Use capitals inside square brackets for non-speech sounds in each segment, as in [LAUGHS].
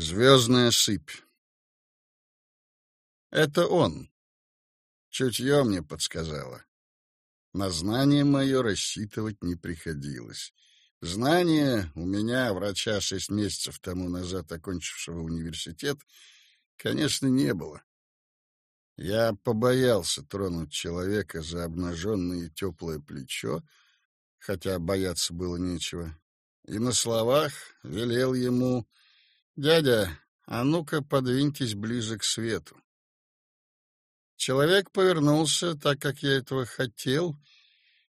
Звездная сыпь. Это он. Чутье мне подсказало. На знание мое рассчитывать не приходилось. Знания у меня, врача шесть месяцев тому назад окончившего университет, конечно, не было. Я побоялся тронуть человека за обнаженное теплое плечо, хотя бояться было нечего, и на словах велел ему «Дядя, а ну-ка подвиньтесь ближе к свету». Человек повернулся, так как я этого хотел,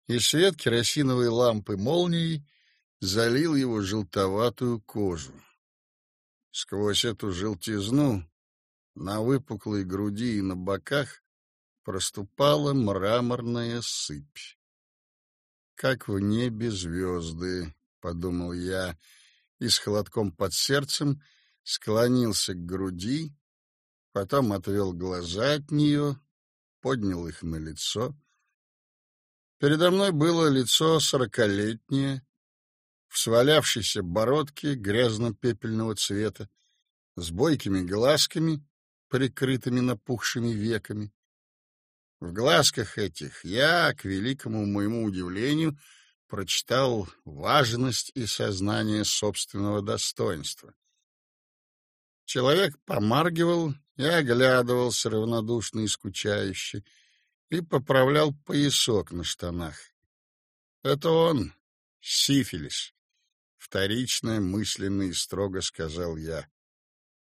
и свет керосиновой лампы молнией залил его желтоватую кожу. Сквозь эту желтизну на выпуклой груди и на боках проступала мраморная сыпь. «Как в небе звезды», — подумал я, и с холодком под сердцем склонился к груди, потом отвел глаза от нее, поднял их на лицо. Передо мной было лицо сорокалетнее, в свалявшейся бородке грязно-пепельного цвета, с бойкими глазками, прикрытыми напухшими веками. В глазках этих я, к великому моему удивлению, прочитал важность и сознание собственного достоинства. Человек помаргивал и оглядывался равнодушно и скучающе, и поправлял поясок на штанах. Это он, сифилис. Вторично, мысленно и строго сказал я.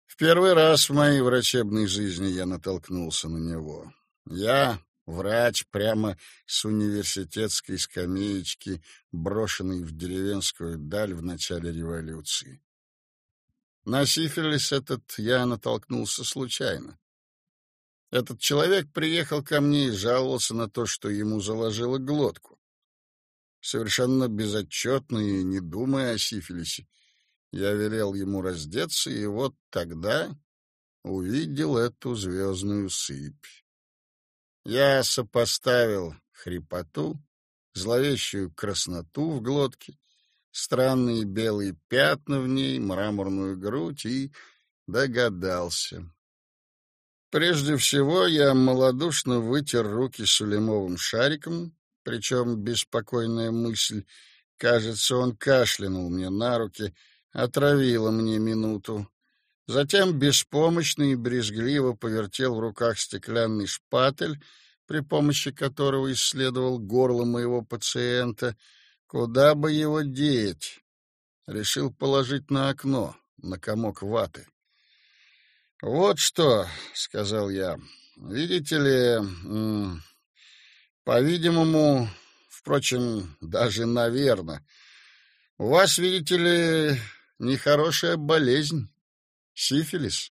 В первый раз в моей врачебной жизни я натолкнулся на него. Я, врач, прямо с университетской скамеечки, брошенный в деревенскую даль в начале революции. На сифилис этот я натолкнулся случайно. Этот человек приехал ко мне и жаловался на то, что ему заложило глотку. Совершенно безотчетно и не думая о сифилисе, я велел ему раздеться, и вот тогда увидел эту звездную сыпь. Я сопоставил хрипоту, зловещую красноту в глотке странные белые пятна в ней, мраморную грудь и догадался. Прежде всего я малодушно вытер руки сулемовым шариком, причем беспокойная мысль, кажется, он кашлянул мне на руки, отравила мне минуту. Затем беспомощно и брезгливо повертел в руках стеклянный шпатель, при помощи которого исследовал горло моего пациента — Куда бы его деть? Решил положить на окно, на комок ваты. «Вот что», — сказал я, — «видите ли, по-видимому, впрочем, даже наверно, у вас, видите ли, нехорошая болезнь, сифилис».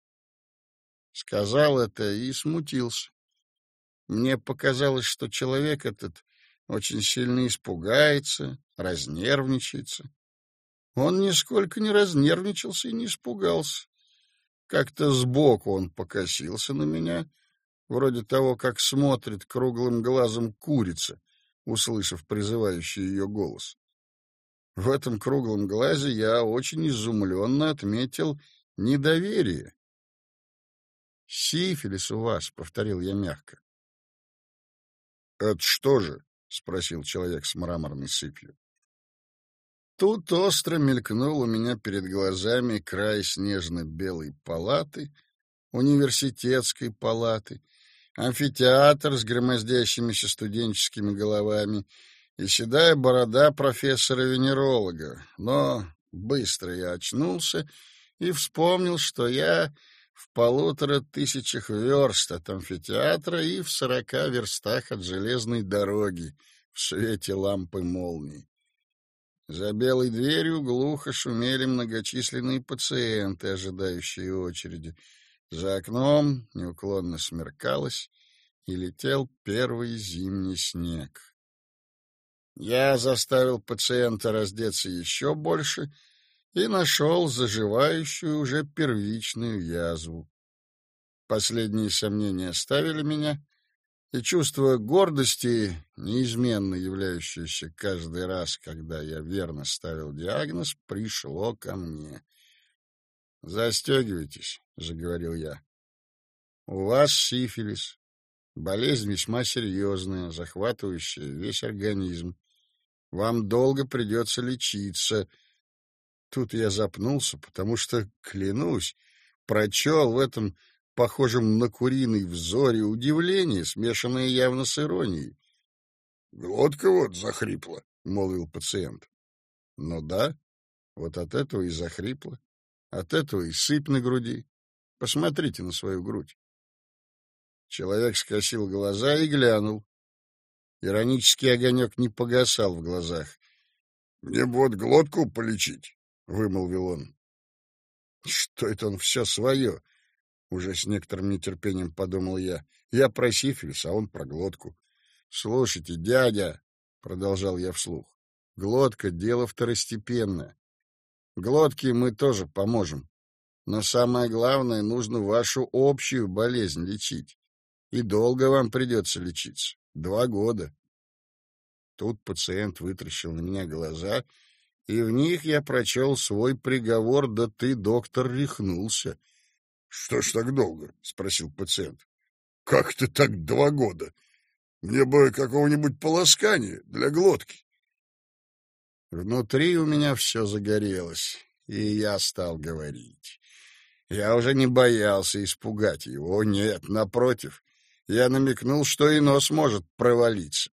Сказал это и смутился. Мне показалось, что человек этот очень сильно испугается, разнервничается. Он нисколько не разнервничался и не испугался. Как-то сбоку он покосился на меня, вроде того, как смотрит круглым глазом курица, услышав призывающий ее голос. В этом круглом глазе я очень изумленно отметил недоверие. «Сифилис у вас», — повторил я мягко. «Это что же?» — спросил человек с мраморной сыпью. Тут остро мелькнул у меня перед глазами край снежно-белой палаты, университетской палаты, амфитеатр с громоздящимися студенческими головами и седая борода профессора-венеролога. Но быстро я очнулся и вспомнил, что я в полутора тысячах верст от амфитеатра и в сорока верстах от железной дороги в свете лампы молний. За белой дверью глухо шумели многочисленные пациенты, ожидающие очереди. За окном неуклонно смеркалось, и летел первый зимний снег. Я заставил пациента раздеться еще больше — и нашел заживающую уже первичную язву. Последние сомнения оставили меня, и чувство гордости, неизменно являющееся каждый раз, когда я верно ставил диагноз, пришло ко мне. «Застегивайтесь», — заговорил я. «У вас сифилис. Болезнь весьма серьезная, захватывающая весь организм. Вам долго придется лечиться». Тут я запнулся, потому что, клянусь, прочел в этом похожем на куриный взоре удивление, смешанное явно с иронией. — Глотка вот захрипла, — молвил пациент. — Ну да, вот от этого и захрипла, от этого и сыпь на груди. Посмотрите на свою грудь. Человек скосил глаза и глянул. Иронический огонек не погасал в глазах. — Мне вот глотку полечить, — вымолвил он. — Что это он все свое? Уже с некоторым нетерпением подумал я. Я про сифилис, а он про глотку. Слушайте, дядя, продолжал я вслух. Глотка — дело второстепенное. Глотке мы тоже поможем. Но самое главное, нужно вашу общую болезнь лечить. И долго вам придется лечиться. Два года. Тут пациент вытращил на меня глаза, и в них я прочел свой приговор, да ты, доктор, рехнулся. Что ж так долго? — спросил пациент. — Как ты так два года? Мне бы какого-нибудь полоскания для глотки. Внутри у меня все загорелось, и я стал говорить. Я уже не боялся испугать его. Нет, напротив, я намекнул, что и нос может провалиться.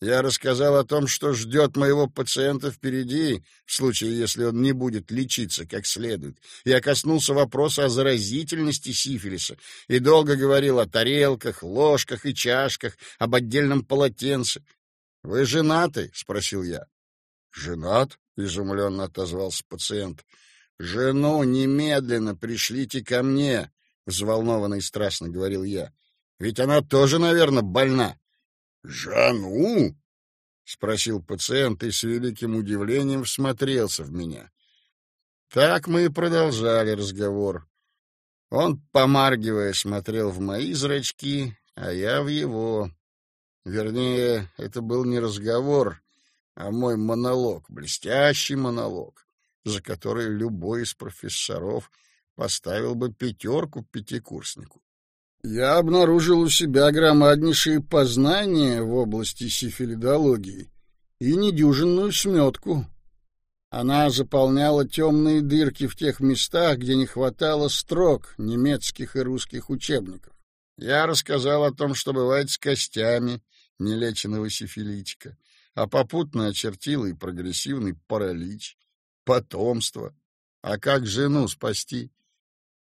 Я рассказал о том, что ждет моего пациента впереди, в случае, если он не будет лечиться как следует. Я коснулся вопроса о заразительности сифилиса и долго говорил о тарелках, ложках и чашках, об отдельном полотенце. «Вы женаты?» — спросил я. «Женат?» — изумленно отозвался пациент. «Жену немедленно пришлите ко мне», — взволнованно и страстно говорил я. «Ведь она тоже, наверное, больна». «Жану?» — спросил пациент и с великим удивлением всмотрелся в меня. Так мы и продолжали разговор. Он, помаргивая, смотрел в мои зрачки, а я в его. Вернее, это был не разговор, а мой монолог, блестящий монолог, за который любой из профессоров поставил бы пятерку пятикурснику. Я обнаружил у себя громаднейшие познания в области сифилидологии и недюжинную сметку. Она заполняла темные дырки в тех местах, где не хватало строк немецких и русских учебников. Я рассказал о том, что бывает с костями нелеченного сифилитика, а попутно очертил и прогрессивный паралич, потомство. А как жену спасти?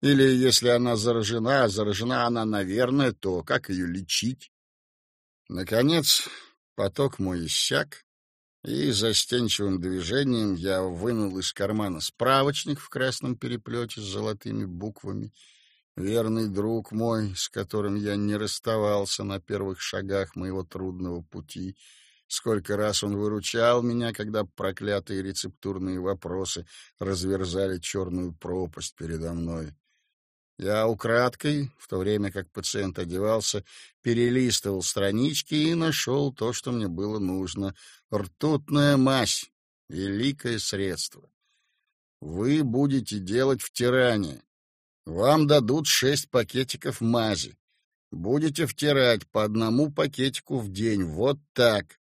Или если она заражена, заражена она, наверное, то как ее лечить? Наконец, поток мой иссяк, и застенчивым движением я вынул из кармана справочник в красном переплете с золотыми буквами. Верный друг мой, с которым я не расставался на первых шагах моего трудного пути. Сколько раз он выручал меня, когда проклятые рецептурные вопросы разверзали черную пропасть передо мной. Я украдкой, в то время как пациент одевался, перелистывал странички и нашел то, что мне было нужно. Ртутная мазь. Великое средство. Вы будете делать втирание. Вам дадут шесть пакетиков мази. Будете втирать по одному пакетику в день. Вот так.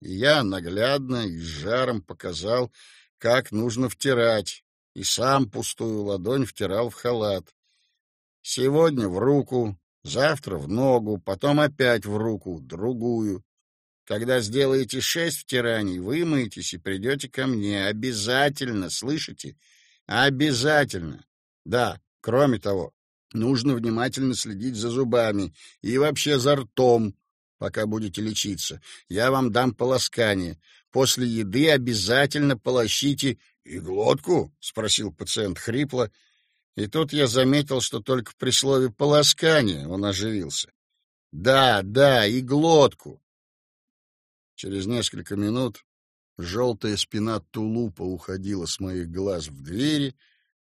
Я наглядно и с жаром показал, как нужно втирать, и сам пустую ладонь втирал в халат. Сегодня в руку, завтра в ногу, потом опять в руку, другую. Когда сделаете шесть втираний, вымоетесь и придете ко мне. Обязательно, слышите? Обязательно. Да, кроме того, нужно внимательно следить за зубами и вообще за ртом, пока будете лечиться. Я вам дам полоскание. После еды обязательно полощите... — И глотку? — спросил пациент хрипло, и тут я заметил, что только при слове «полоскание» он оживился. «Да, да, и глотку!» Через несколько минут желтая спина тулупа уходила с моих глаз в двери,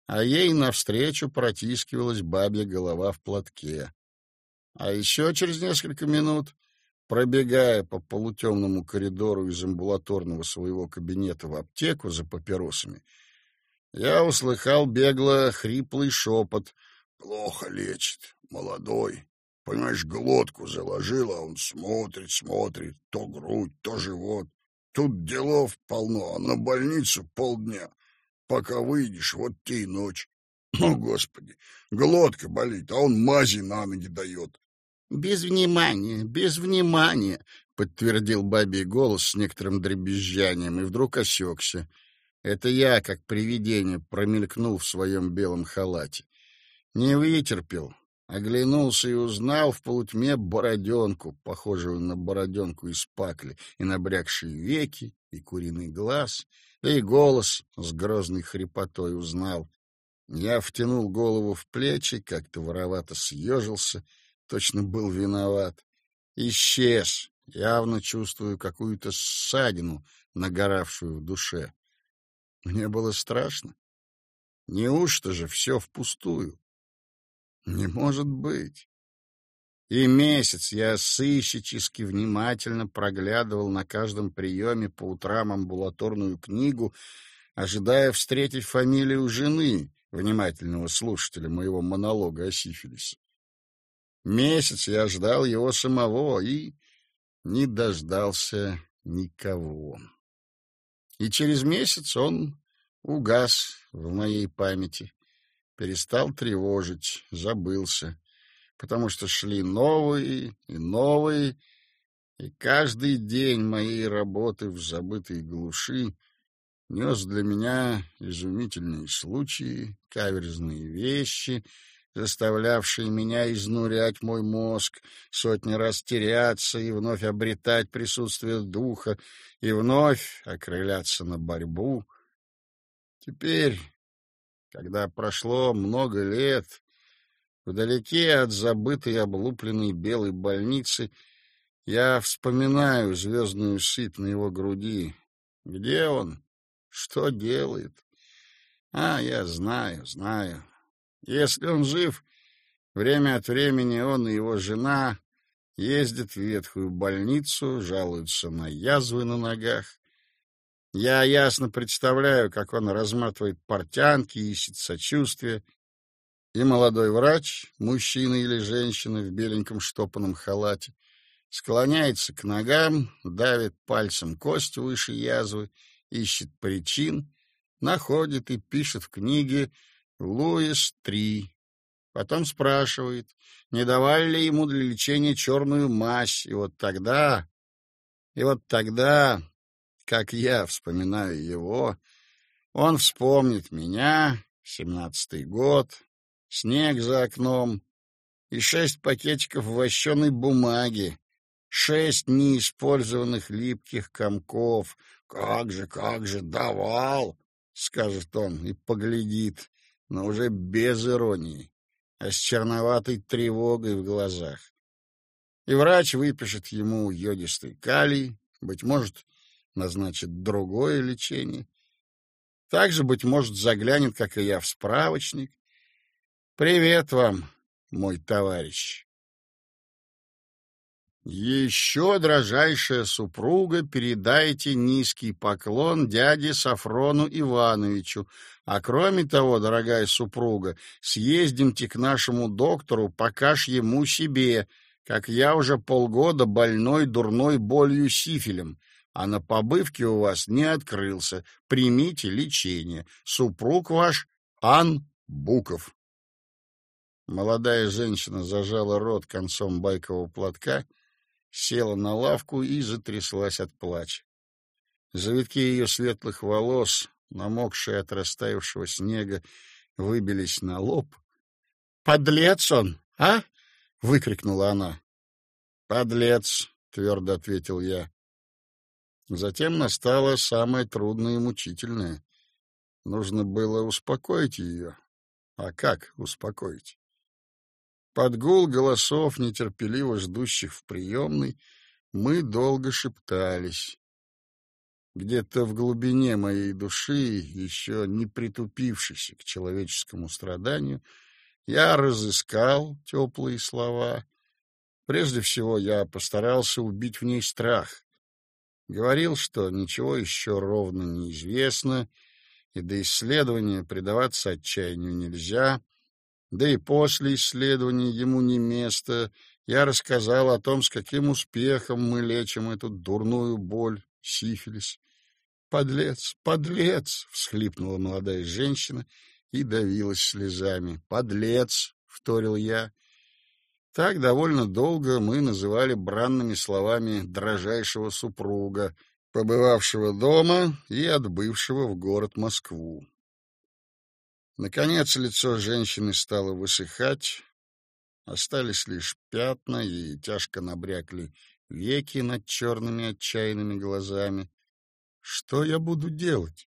а ей навстречу протискивалась бабья голова в платке. А еще через несколько минут, пробегая по полутемному коридору из амбулаторного своего кабинета в аптеку за папиросами, я услыхал бегло хриплый шепот. «Плохо лечит, молодой. Понимаешь, глотку заложил, а он смотрит, смотрит, то грудь, то живот. Тут делов полно, а на больницу полдня. Пока выйдешь, вот те и ночь. [CLEARS THROAT] О, Господи, глотка болит, а он мази на ноги дает. — Без внимания, без внимания, — подтвердил бабий голос с некоторым дребезжанием, и вдруг осекся. Это я, как привидение, промелькнул в своем белом халате. Не вытерпел, оглянулся и узнал в полутьме бороденку, похожую на бороденку из пакли, и набрякшие веки, и куриный глаз, да и голос с грозной хрипотой узнал. Я втянул голову в плечи, как-то воровато съежился, точно был виноват. Исчез, явно чувствую какую-то ссадину, нагоравшую в душе. Мне было страшно. Неужто же все впустую? Не может быть. И месяц я сыщически внимательно проглядывал на каждом приеме по утрам амбулаторную книгу, ожидая встретить фамилию жены, внимательного слушателя моего монолога о сифилисе. Месяц я ждал его самого и не дождался никого. И через месяц он угас в моей памяти, перестал тревожить, забылся, потому что шли новые и новые, и каждый день моей работы в забытой глуши нес для меня изумительные случаи, каверзные вещи, заставлявшие меня изнурять мой мозг, сотни раз теряться и вновь обретать присутствие духа, и вновь окрыляться на борьбу. Теперь, когда прошло много лет, вдалеке от забытой облупленной белой больницы, я вспоминаю звездную сыпь на его груди. Где он? Что делает? А, я знаю, знаю. Если он жив, время от времени он и его жена ездят в ветхую больницу, жалуются на язвы на ногах. Я ясно представляю, как он разматывает портянки, ищет сочувствия. И молодой врач, мужчина или женщина в беленьком штопанном халате, склоняется к ногам, давит пальцем кость выше язвы ищет причин, находит и пишет в книге «Луис-3». Потом спрашивает, не давали ли ему для лечения черную мазь, и вот тогда, и вот тогда, как я вспоминаю его, он вспомнит меня, семнадцатый год, снег за окном и шесть пакетиков вощеной бумаги, шесть неиспользованных липких комков, «Как же, как же, давал!» — скажет он и поглядит, но уже без иронии, а с черноватой тревогой в глазах. И врач выпишет ему йодистый калий, быть может, назначит другое лечение. Также, быть может, заглянет, как и я, в справочник. «Привет вам, мой товарищ!» Еще, дрожайшая супруга, передайте низкий поклон дяде Сафрону Ивановичу. А кроме того, дорогая супруга, съездимте к нашему доктору, покажь ему себе, как я уже полгода больной дурной болью сифилем, а на побывке у вас не открылся. Примите лечение. Супруг ваш Ан Буков. Молодая женщина зажала рот концом байкового платка села на лавку и затряслась от плача. Завитки ее светлых волос, намокшие от растаявшего снега, выбились на лоб. — Подлец он, а? — выкрикнула она. — Подлец, — твердо ответил я. Затем настало самое трудное и мучительное. Нужно было успокоить ее. А как успокоить? Под гул голосов, нетерпеливо ждущих в приемной, мы долго шептались. Где-то в глубине моей души, еще не притупившейся к человеческому страданию, я разыскал теплые слова Прежде всего, я постарался убить в ней страх. Говорил, что ничего еще ровно не известно, и до исследования предаваться отчаянию нельзя, да и после исследования ему не место. Я рассказал о том, с каким успехом мы лечим эту дурную боль, сифилис. «Подлец, подлец!» — всхлипнула молодая женщина и давилась слезами. «Подлец!» — вторил я. Так довольно долго мы называли бранными словами дрожайшего супруга, побывавшего дома и отбывшего в город Москву. Наконец лицо женщины стало высыхать, остались лишь пятна и тяжко набрякли веки над черными отчаянными глазами. Что я буду делать?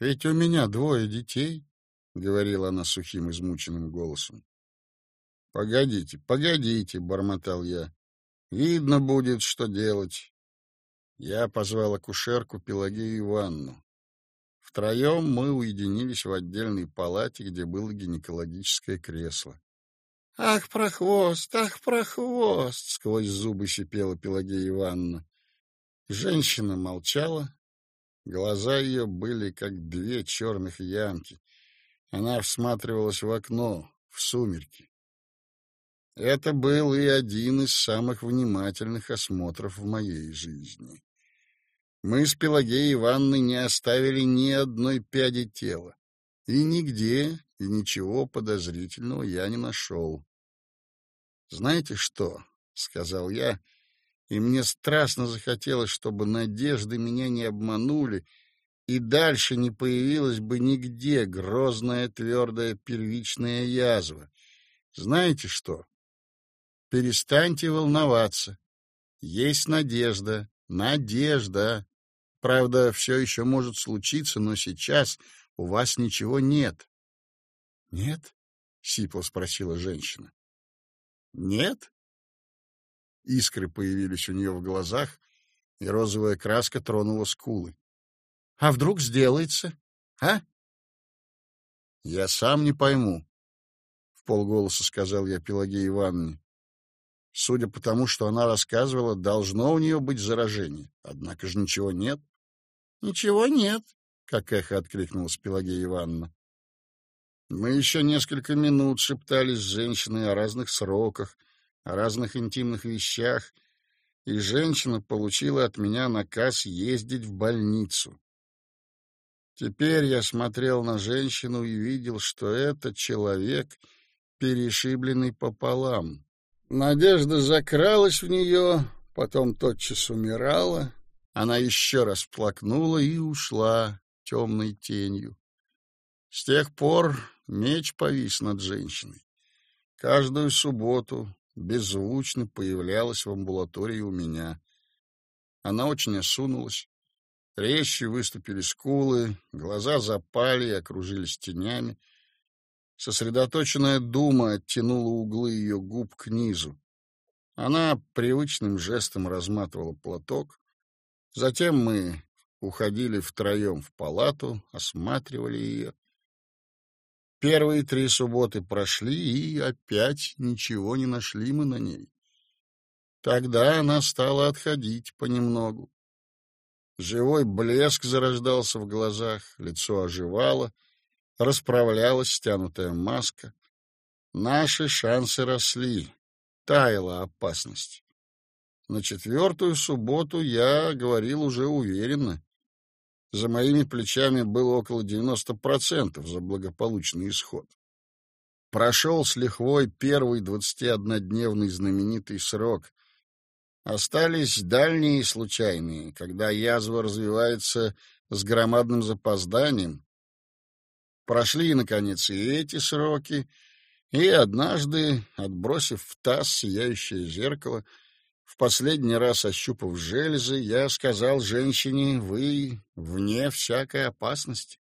Ведь у меня двое детей, — говорила она сухим измученным голосом. — Погодите, погодите, — бормотал я. — Видно будет, что делать. Я позвал акушерку Пелагею Ивановну. Втроем мы уединились в отдельной палате, где было гинекологическое кресло. — Ах, прохвост, ах, прохвост! — сквозь зубы сипела Пелагея Ивановна. Женщина молчала. Глаза ее были как две черных ямки. Она всматривалась в окно, в сумерки. Это был и один из самых внимательных осмотров в моей жизни. Мы с Пелагеей Ивановной не оставили ни одной пяди тела. И нигде, и ничего подозрительного я не нашел. «Знаете что?» — сказал я, и мне страстно захотелось, чтобы надежды меня не обманули, и дальше не появилась бы нигде грозная твердая первичная язва. Знаете что? Перестаньте волноваться. Есть надежда, надежда. Правда, все еще может случиться, но сейчас у вас ничего нет. — Нет? — сипло спросила женщина. — Нет? Искры появились у нее в глазах, и розовая краска тронула скулы. — А вдруг сделается? А? — Я сам не пойму, — в полголоса сказал я Пелагее Ивановне. Судя по тому, что она рассказывала, должно у нее быть заражение. Однако же ничего нет. — Ничего нет, — как эхо откликнулась Пелагея Ивановна. Мы еще несколько минут шептались с женщиной о разных сроках, о разных интимных вещах, и женщина получила от меня наказ ездить в больницу. Теперь я смотрел на женщину и видел, что это человек, перешибленный пополам. Надежда закралась в нее, потом тотчас умирала. Она еще раз плакнула и ушла темной тенью. С тех пор меч повис над женщиной. Каждую субботу беззвучно появлялась в амбулатории у меня. Она очень осунулась. Резче выступили скулы, глаза запали и окружились тенями. Сосредоточенная дума оттянула углы ее губ к низу. Она привычным жестом разматывала платок. Затем мы уходили втроем в палату, осматривали ее. Первые три субботы прошли, и опять ничего не нашли мы на ней. Тогда она стала отходить понемногу. Живой блеск зарождался в глазах, лицо оживало — расправлялась стянутая маска. Наши шансы росли, таяла опасность. На четвертую субботу я говорил уже уверенно. За моими плечами было около 90% за благополучный исход. Прошел с лихвой первый двадцатиоднодневный знаменитый срок. Остались дальние случайные, когда язва развивается с громадным запозданием, Прошли, наконец, и эти сроки, и однажды, отбросив в таз сияющее зеркало, в последний раз ощупав железы, я сказал женщине, вы вне всякой опасности.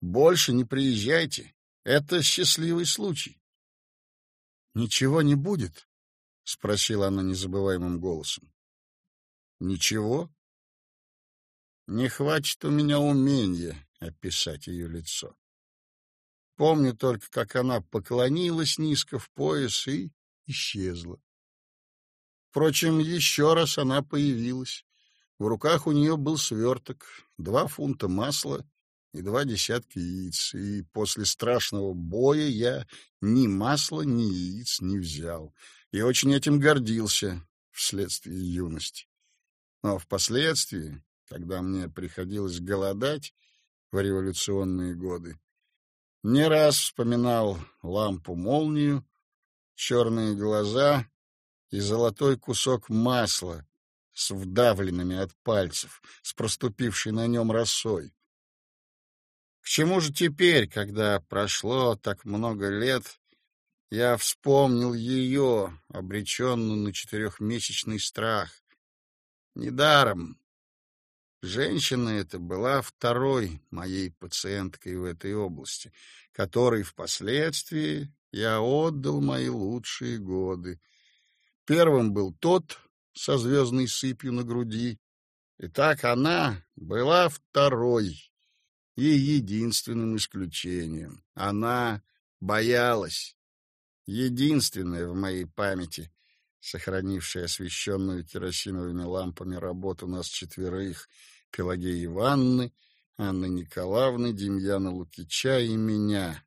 Больше не приезжайте. Это счастливый случай. — Ничего не будет? — спросила она незабываемым голосом. — Ничего? Не хватит у меня умения описать ее лицо. Помню только, как она поклонилась низко в пояс и исчезла. Впрочем, еще раз она появилась. В руках у нее был сверток, два фунта масла и два десятка яиц. И после страшного боя я ни масла, ни яиц не взял. И очень этим гордился вследствие юности. Но впоследствии, когда мне приходилось голодать в революционные годы, не раз вспоминал лампу-молнию, черные глаза и золотой кусок масла с вдавленными от пальцев, с проступившей на нем росой. К чему же теперь, когда прошло так много лет, я вспомнил ее, обреченную на четырехмесячный страх? Недаром. Женщина эта была второй моей пациенткой в этой области, которой впоследствии я отдал мои лучшие годы. Первым был тот со звездной сыпью на груди, и так она была второй и единственным исключением. Она боялась, единственная в моей памяти, сохранившая освещенную керосиновыми лампами работу нас четверых, Пелагеи Ивановны, Анны Николаевны, Демьяна Лукича и меня.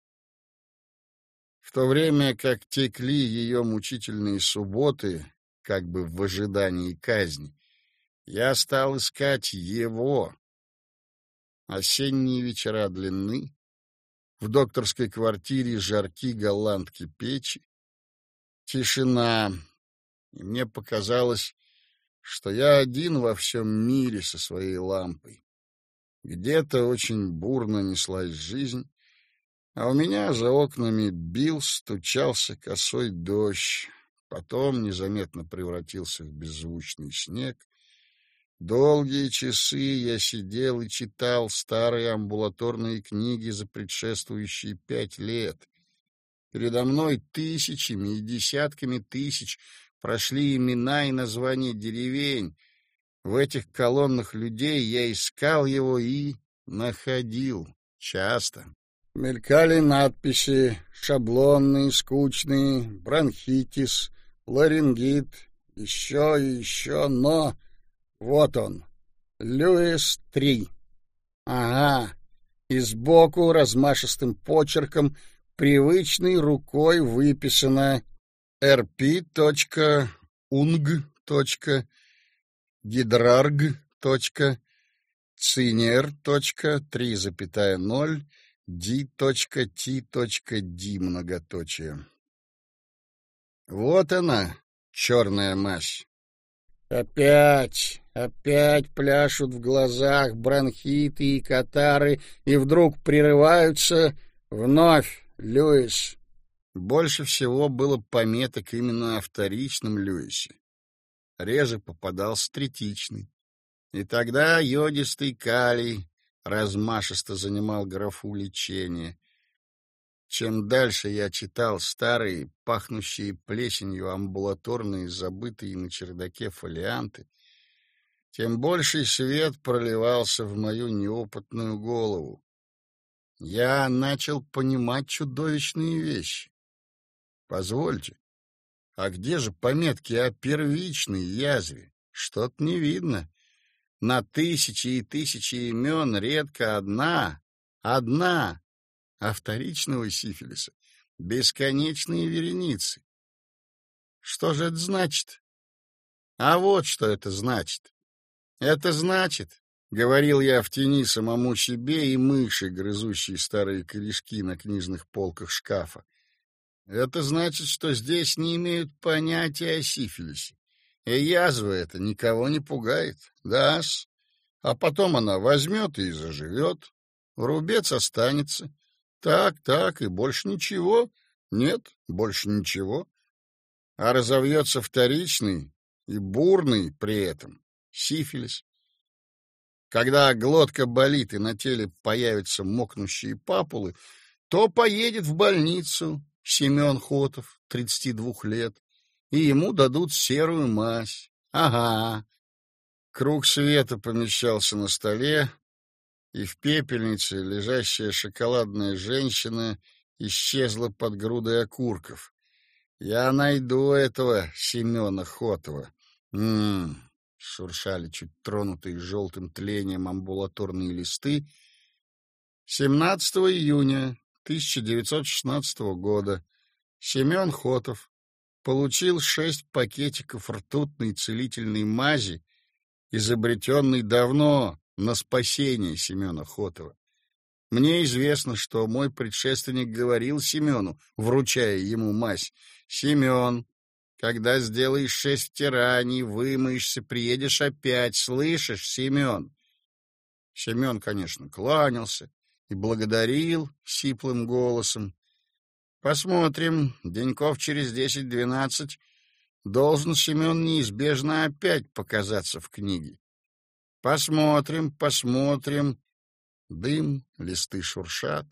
В то время как текли ее мучительные субботы, как бы в ожидании казни, я стал искать его. Осенние вечера длинны, в докторской квартире жарки голландки печи, тишина, и мне показалось, что я один во всем мире со своей лампой. Где-то очень бурно неслась жизнь, а у меня за окнами бил, стучался косой дождь, потом незаметно превратился в беззвучный снег. Долгие часы я сидел и читал старые амбулаторные книги за предшествующие пять лет. Передо мной тысячами и десятками тысяч прошли имена и названия деревень. В этих колоннах людей я искал его и находил часто. Мелькали надписи, шаблонные, скучные, бронхитис, ларингит, еще и еще, но вот он, Льюис-3. Ага, и сбоку размашистым почерком привычной рукой выписано rp.ung.gidrarg.ciner.3,0 D.T.D многоточие. Вот она, черная мазь. Опять, опять пляшут в глазах бронхиты и катары, и вдруг прерываются вновь, Льюис. Больше всего было пометок именно о вторичном Льюисе. Реже попадался третичный. И тогда йодистый калий размашисто занимал графу лечения. Чем дальше я читал старые, пахнущие плесенью амбулаторные, забытые на чердаке фолианты, тем больший свет проливался в мою неопытную голову. Я начал понимать чудовищные вещи. Позвольте, а где же пометки о первичной язве? Что-то не видно. На тысячи и тысячи имен редко одна, одна, а вторичного сифилиса бесконечные вереницы. Что же это значит? А вот что это значит. Это значит, — говорил я в тени самому себе и мыши, грызущие старые корешки на книжных полках шкафа, это значит, что здесь не имеют понятия о сифилисе. И язва эта никого не пугает, да -с. А потом она возьмет и заживет, рубец останется. Так, так, и больше ничего. Нет, больше ничего. А разовьется вторичный и бурный при этом сифилис. Когда глотка болит и на теле появятся мокнущие папулы, то поедет в больницу Семен Хотов, 32 лет, и ему дадут серую мазь. Ага. Круг света помещался на столе, и в пепельнице лежащая шоколадная женщина исчезла под грудой окурков. Я найду этого Семена Хотова. М-м, шуршали чуть тронутые желтым тлением амбулаторные листы. 17 июня 1916 года Семен Хотов получил шесть пакетиков ртутной целительной мази, изобретенной давно на спасение Семена Хотова. Мне известно, что мой предшественник говорил Семену, вручая ему мазь, «Семен, когда сделаешь шесть тираний, вымоешься, приедешь опять, слышишь, Семен?» Семен, конечно, кланялся и благодарил сиплым голосом. «Посмотрим, деньков через десять-двенадцать должен Семен неизбежно опять показаться в книге. Посмотрим, посмотрим, Дым, листы шуршат.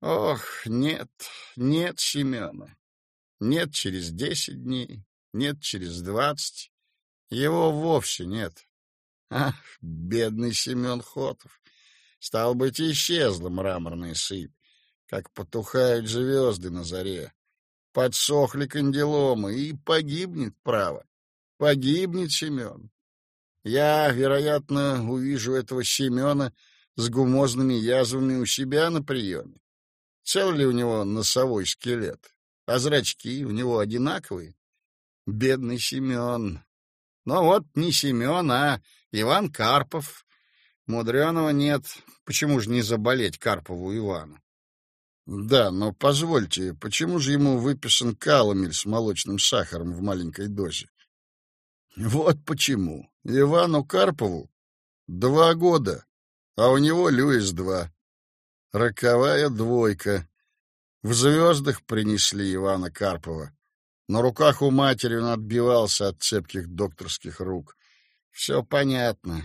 Ох, нет, нет Семена. Нет через десять дней, нет через двадцать. Его вовсе нет. Ах, бедный Семен Хотов. Стал быть, исчезла мраморная сыпь, как потухают звезды на заре. Подсохли кандиломы, и погибнет право. Погибнет Семен. Я, вероятно, увижу этого Семена с гумозными язвами у себя на приеме? Цел ли у него носовой скелет? А зрачки у него одинаковые? Бедный Семен. Но вот не Семен, а Иван Карпов. Мудреного нет. Почему же не заболеть Карпову Ивану? Да, но позвольте, почему же ему выписан каламель с молочным сахаром в маленькой дозе? Вот почему. Ивану Карпову два года а у него Люис-2. Роковая двойка. В звездах принесли Ивана Карпова. На руках у матери он отбивался от цепких докторских рук. Все понятно.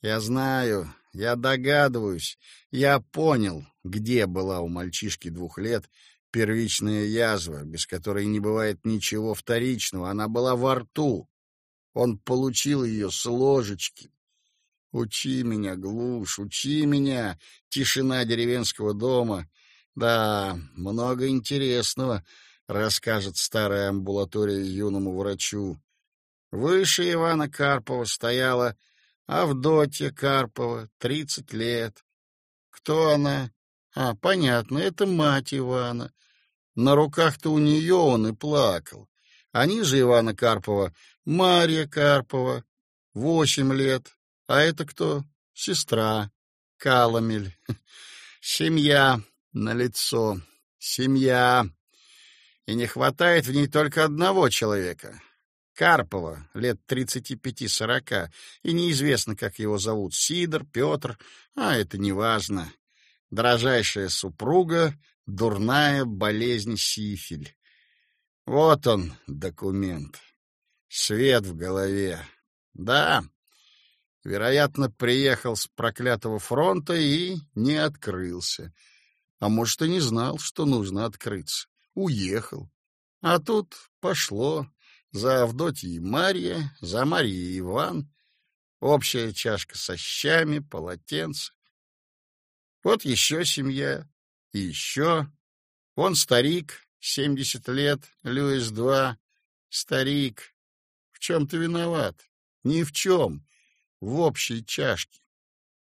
Я знаю, я догадываюсь, я понял, где была у мальчишки двух лет первичная язва, без которой не бывает ничего вторичного. Она была во рту. Он получил ее с ложечки, Учи меня, глушь, учи меня, тишина деревенского дома. Да, много интересного, расскажет старая амбулатория юному врачу. Выше Ивана Карпова стояла Авдотья Карпова, тридцать лет. Кто она? А, понятно, это мать Ивана. На руках-то у нее он и плакал. Они же Ивана Карпова, Марья Карпова, восемь лет, а это кто? Сестра. Каламель. Семья на лицо. Семья. И не хватает в ней только одного человека. Карпова, лет тридцати пяти-сорока, и неизвестно, как его зовут, Сидор, Петр, а это не важно. Дорожайшая супруга, дурная болезнь сифиль. Вот он, документ. Свет в голове. Да, Вероятно, приехал с проклятого фронта и не открылся. А может, и не знал, что нужно открыться. Уехал. А тут пошло. За Авдотьей Марья, за Марьей Иван. Общая чашка со щами, полотенце. Вот еще семья. И еще. Он старик, семьдесят лет, Льюис-2. Старик. В чем ты виноват? Ни в чем в общей чашке.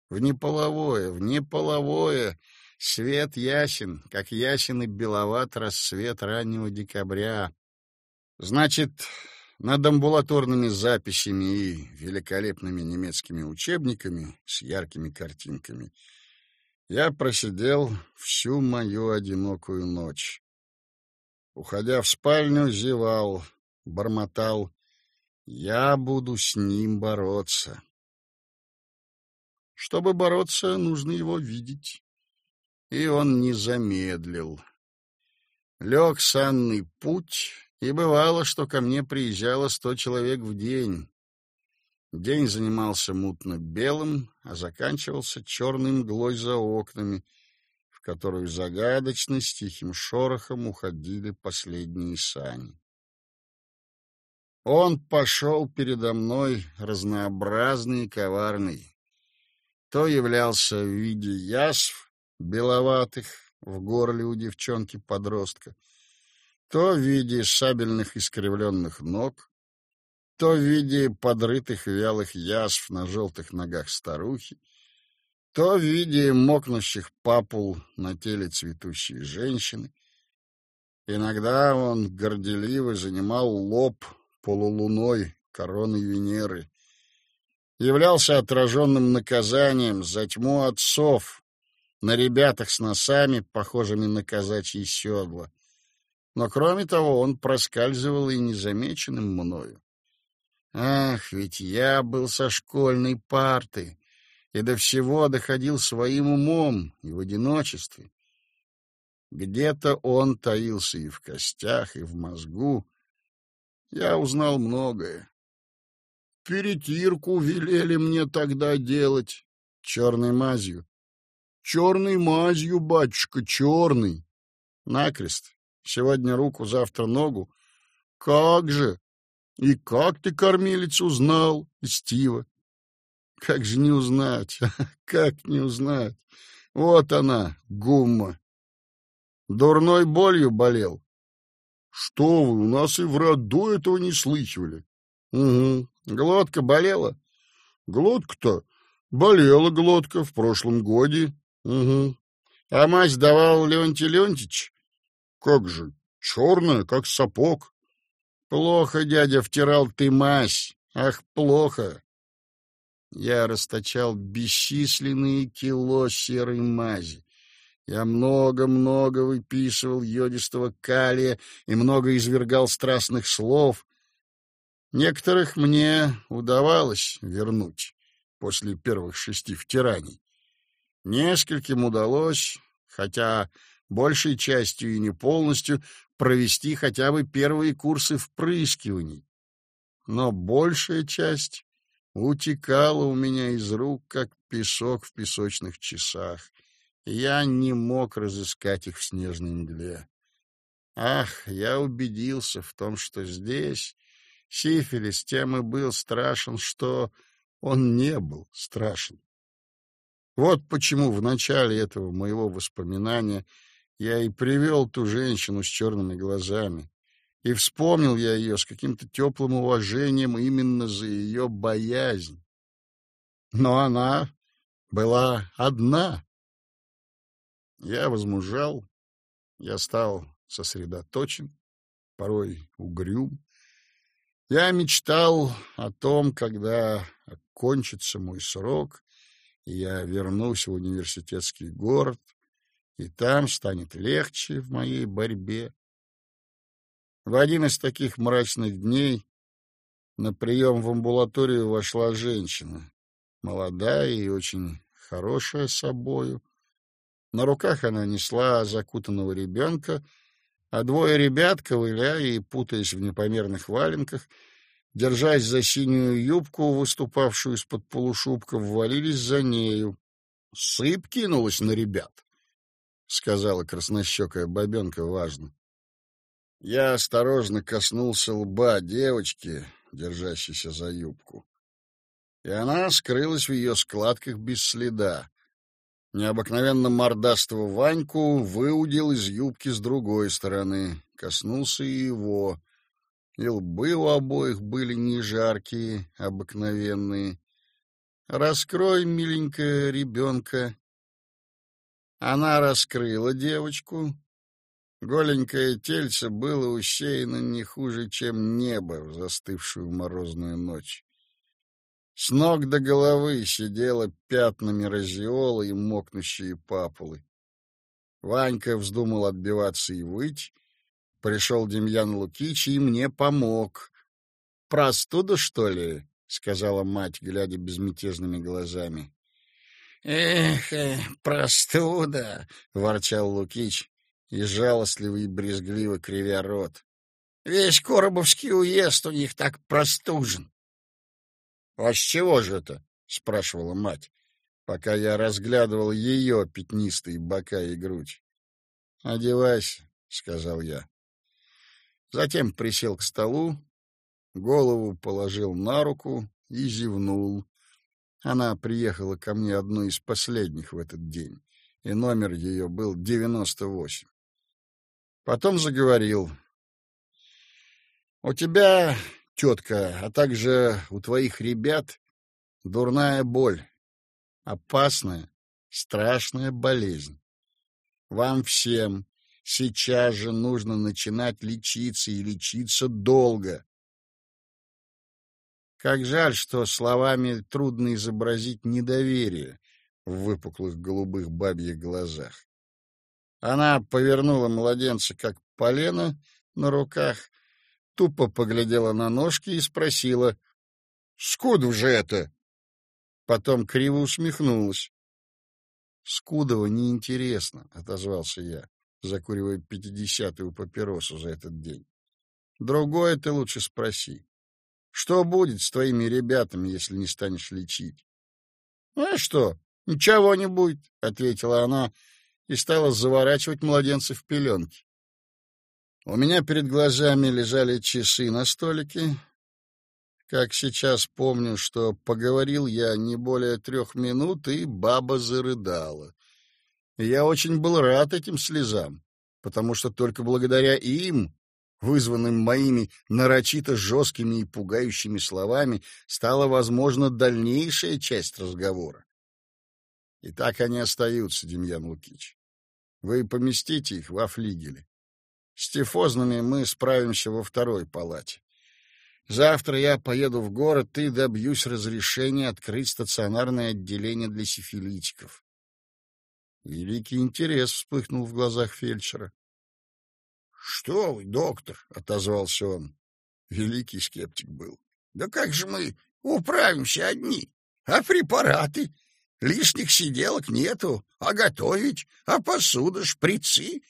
В неполовое, в неполовое. Свет ясен, как ясен и беловат рассвет раннего декабря. Значит, над амбулаторными записями и великолепными немецкими учебниками с яркими картинками я просидел всю мою одинокую ночь. Уходя в спальню, зевал, бормотал. Я буду с ним бороться. Чтобы бороться, нужно его видеть. И он не замедлил. Лег санный путь, и бывало, что ко мне приезжало сто человек в день. День занимался мутно-белым, а заканчивался черной мглой за окнами, в которую загадочно с тихим шорохом уходили последние сани. Он пошел передо мной разнообразный и коварный то являлся в виде язв беловатых в горле у девчонки-подростка, то в виде сабельных искривленных ног, то в виде подрытых вялых язв на желтых ногах старухи, то в виде мокнущих папул на теле цветущей женщины. Иногда он горделиво занимал лоб полулуной короной Венеры, являлся отраженным наказанием за тьму отцов на ребятах с носами, похожими на казачьи седла. Но, кроме того, он проскальзывал и незамеченным мною. Ах, ведь я был со школьной парты и до всего доходил своим умом и в одиночестве. Где-то он таился и в костях, и в мозгу. Я узнал многое. Перетирку велели мне тогда делать черной мазью. Черной мазью, батюшка, черный. Накрест. Сегодня руку, завтра ногу. Как же? И как ты, кормилец, узнал, Стива? Как же не узнать? [LAUGHS] Как не узнать? Вот она, гумма. Дурной болью болел. Что вы, у нас и в роду этого не слыхивали. Угу. Глотка болела? Глотка-то? Болела глотка в прошлом годе. Угу. А мазь давал Леонтий Леонтьевич? Как же, черная, как сапог. Плохо, дядя, втирал ты мазь. Ах, плохо. Я расточал бесчисленные кило серой мази. Я много-много выписывал йодистого калия и много извергал страстных слов. Некоторых мне удавалось вернуть после первых шести втираний. Нескольким удалось, хотя большей частью и не полностью, провести хотя бы первые курсы впрыскиваний. Но большая часть утекала у меня из рук, как песок в песочных часах, я не мог разыскать их в снежной мгле. Ах, я убедился в том, что здесь сифилис тем и был страшен, что он не был страшен. Вот почему в начале этого моего воспоминания я и привел ту женщину с черными глазами. И вспомнил я ее с каким-то теплым уважением именно за ее боязнь. Но она была одна. Я возмужал, я стал сосредоточен, порой угрюм. Я мечтал о том, когда окончится мой срок, и я вернусь в университетский город, и там станет легче в моей борьбе. В один из таких мрачных дней на прием в амбулаторию вошла женщина, молодая и очень хорошая собою. На руках она несла закутанного ребенка, а двое ребят, ковыляя и путаясь в непомерных валенках, держась за синюю юбку, выступавшую из-под полушубка, ввалились за нею. Сыпь кинулась на ребят. — сказала краснощекая бабенка важно. Я осторожно коснулся лба девочки, держащейся за юбку. И она скрылась в ее складках без следа. Необыкновенно мордастого Ваньку выудил из юбки с другой стороны, коснулся и его. И лбы у обоих были не жаркие, обыкновенные. «Раскрой, миленькая ребенка», она раскрыла девочку. Голенькое тельце было усеяно не хуже, чем небо в застывшую морозную ночь. С ног до головы сидела пятнами разиола и мокнущие папулы. Ванька вздумал отбиваться и выть. Пришел Демьян Лукич и мне помог. «Простуда, что ли?» — сказала мать, глядя безмятежными глазами. «Эх, простуда!» — ворчал Лукич и жалостливо и брезгливо кривя рот. «Весь Коробовский уезд у них так простужен». «А с чего же это?» — спрашивала мать, пока я разглядывал ее пятнистые бока и грудь. «Одевайся», — сказал я. Затем присел к столу, голову положил на руку и зевнул, она приехала ко мне одной из последних в этот день, и номер ее был 98. Потом заговорил. «У тебя тетка, а также у твоих ребят дурная боль, опасная, страшная болезнь. Вам всем сейчас же нужно начинать лечиться и лечиться долго. Как жаль, что словами трудно изобразить недоверие в выпуклых голубых бабьих глазах. Она повернула младенца, как полено на руках, тупо поглядела на ножки и спросила, «Скуда же это?» Потом криво усмехнулась. «Скудова неинтересно», — отозвался я, закуривая пятидесятую папиросу за этот день. «Другое ты лучше спроси. Что будет с твоими ребятами, если не станешь лечить?» «А что, ничего не будет», — ответила она и стала заворачивать младенца в пеленки. У меня перед глазами лежали часы на столике. Как сейчас помню, что поговорил я не более трех минут, и баба зарыдала. я очень был рад этим слезам, потому что только благодаря им, вызванным моими нарочито жесткими и пугающими словами, стала возможна дальнейшая часть разговора. И так они остаются, Демьян Лукич. Вы поместите их во флигеле. С тифозными мы справимся во второй палате. Завтра я поеду в город и добьюсь разрешения открыть стационарное отделение для сифилитиков. Великий интерес вспыхнул в глазах фельдшера. — Что вы, доктор? — отозвался он. Великий скептик был. — Да как же мы управимся одни? А препараты? Лишних сиделок нету, а готовить, а посуда, шприцы.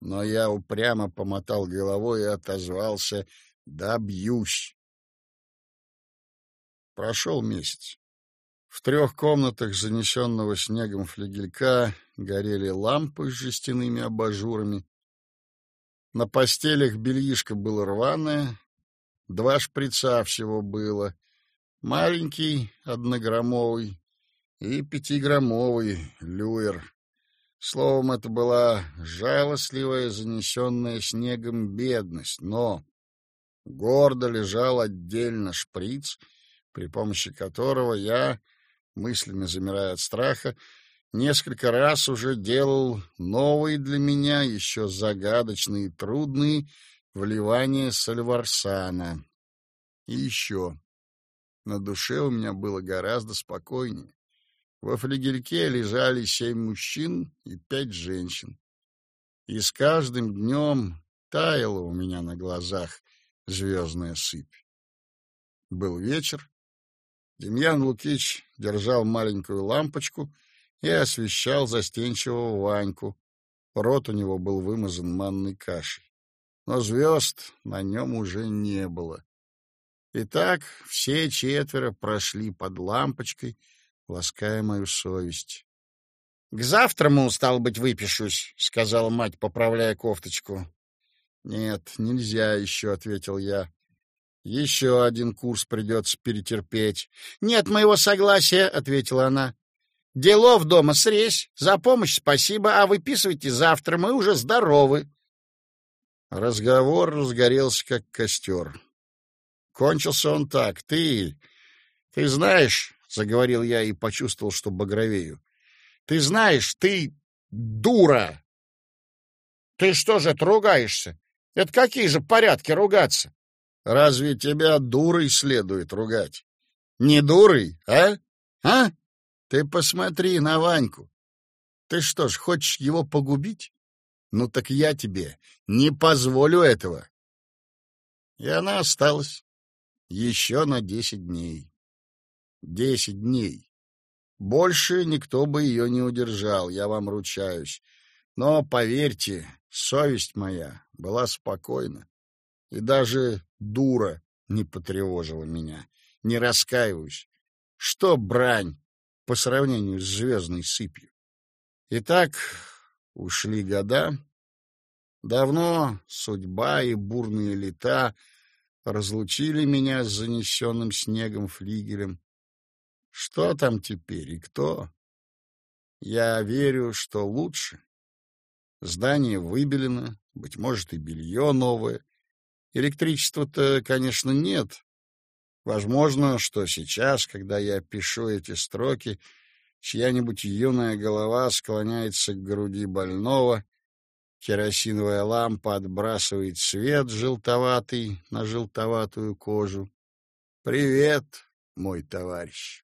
Но я упрямо помотал головой и отозвался «добьюсь». Прошел месяц. В трех комнатах занесенного снегом флигелька горели лампы с жестяными абажурами. На постелях бельишко было рваное, два шприца всего было. Маленький, однограммовый, и пятиграммовый люер. Словом, это была жалостливая, занесенная снегом бедность, но гордо лежал отдельно шприц, при помощи которого я, мысленно замирая от страха, несколько раз уже делал новые для меня, еще загадочные и трудные, вливания сальварсана. И еще. На душе у меня было гораздо спокойнее. Во флигельке лежали семь мужчин и пять женщин. И с каждым днем таяла у меня на глазах звездная сыпь. Был вечер. Демьян Лукич держал маленькую лампочку и освещал застенчивого Ваньку. Рот у него был вымазан манной кашей. Но звезд на нем уже не было. Итак, все четверо прошли под лампочкой — лаская мою совесть. — К завтраму, стал быть, выпишусь, — сказала мать, поправляя кофточку. — Нет, нельзя еще, — ответил я. — Еще один курс придется перетерпеть. — Нет моего согласия, — ответила она. — Делов дома срезь, за помощь спасибо, а выписывайте завтра, мы уже здоровы. Разговор разгорелся, как костер. Кончился он так. Ты... Ты знаешь, — заговорил я и почувствовал, что багровею. — Ты знаешь, ты дура! Ты что же ругаешься? Это какие же порядки ругаться? Разве тебя дурой следует ругать? Не дурой, а? А? Ты посмотри на Ваньку. Ты что ж, хочешь его погубить? Ну так я тебе не позволю этого. И она осталась еще на десять дней. Десять дней. Больше никто бы ее не удержал, я вам ручаюсь. Но, поверьте, совесть моя была спокойна. И даже дура не потревожила меня. Не раскаиваюсь. Что брань по сравнению с звездной сыпью? Итак, ушли года. Давно судьба и бурные лета разлучили меня с занесенным снегом флигелем. Что там теперь и кто? Я верю, что лучше. Здание выбелено, быть может, и белье новое. Электричества-то, конечно, нет. Возможно, что сейчас, когда я пишу эти строки, чья-нибудь юная голова склоняется к груди больного, керосиновая лампа отбрасывает свет желтоватый на желтоватую кожу. Привет, мой товарищ.